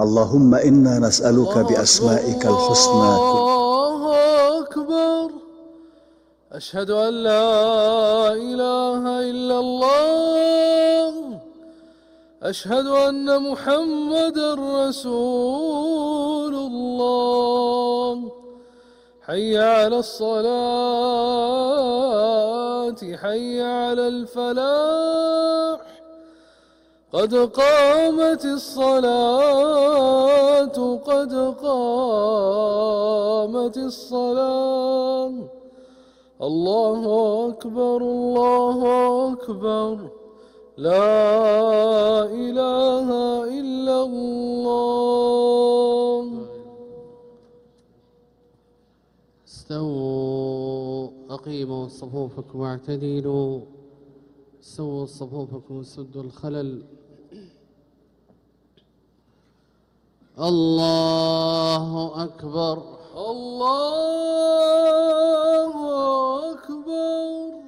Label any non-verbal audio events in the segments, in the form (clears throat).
اللهم إنا نسألك بأسمائك الحسنى. الله أكبر. أشهد أن لا إله إلا الله. أشهد أن محمدا رسول الله. حي على الصلاة حي على الفلاح. قد قامت الصلاة قد قامت الصلاة. الله أكبر الله أكبر. لا إله إلا الله. استووا أقيموا صفوفكم واعتدلوا سووا صفوفكم وسدوا الخلل. الله أكبر. الله أكبر.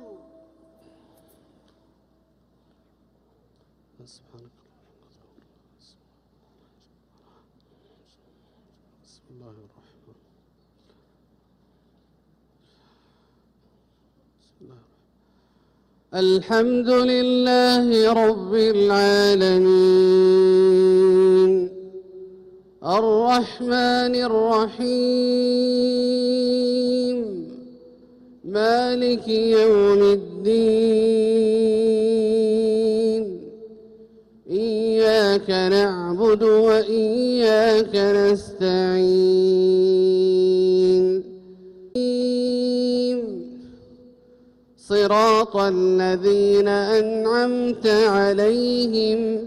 سبحانك بسم الله الرحمن بسم الله الحمد لله رب العالمين. الرحمن الرحيم. مالك يوم الدين. إياك نعبد وإياك نستعين. صراط الذين أنعمت عليهم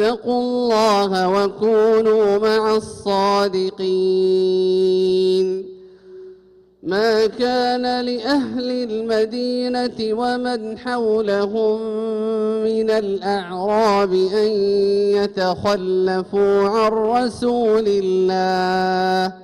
آمنوا اتقوا الله وكونوا مع الصادقين. ما كان لأهل المدينة ومن حولهم من الأعراب أن يتخلفوا عن رسول الله.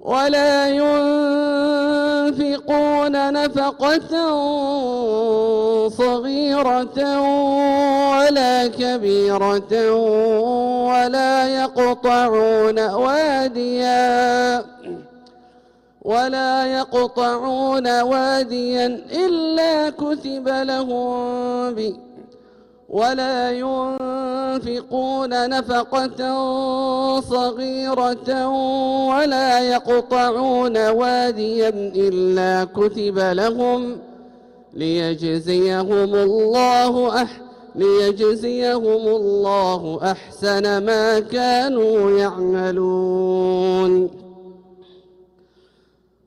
ولا ينفقون نفقة صغيرة ولا كبيرة ولا يقطعون واديا ولا يقطعون واديا إلا كتب لهم به ولا ينفقون نفقة صغيرة ولا يقطعون واديا إلا كتب لهم ليجزيهم الله أح ليجزيهم الله أحسن ما كانوا يعملون.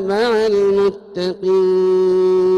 مع المتقين.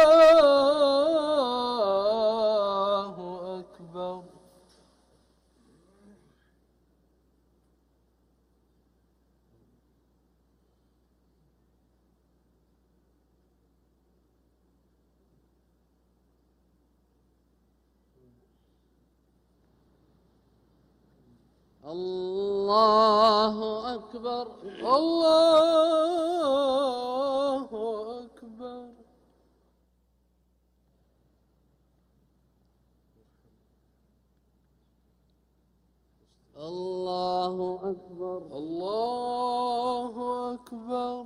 الله أكبر الله أكبر الله أكبر الله أكبر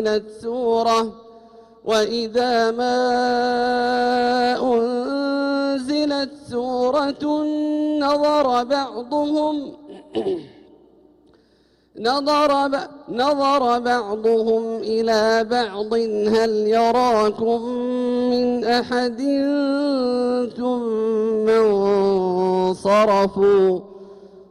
أنزلت سورة وإذا ما أنزلت سورة نظر بعضهم (clears throat) نظر. نظر بعضهم إلى بعض هل يراكم من أحد ثم انصرفوا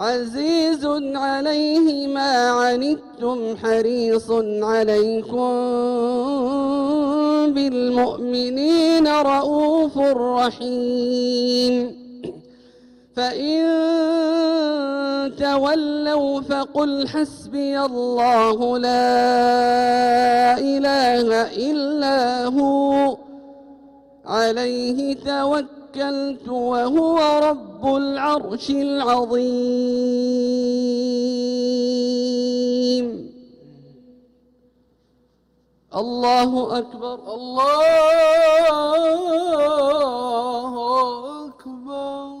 عزيز عليه ما عنتم حريص عليكم بالمؤمنين رؤوف رحيم. فإن تولوا فقل حسبي الله لا إله إلا هو. عليه توكلت وهو رب العرش العظيم. الله أكبر. الله أكبر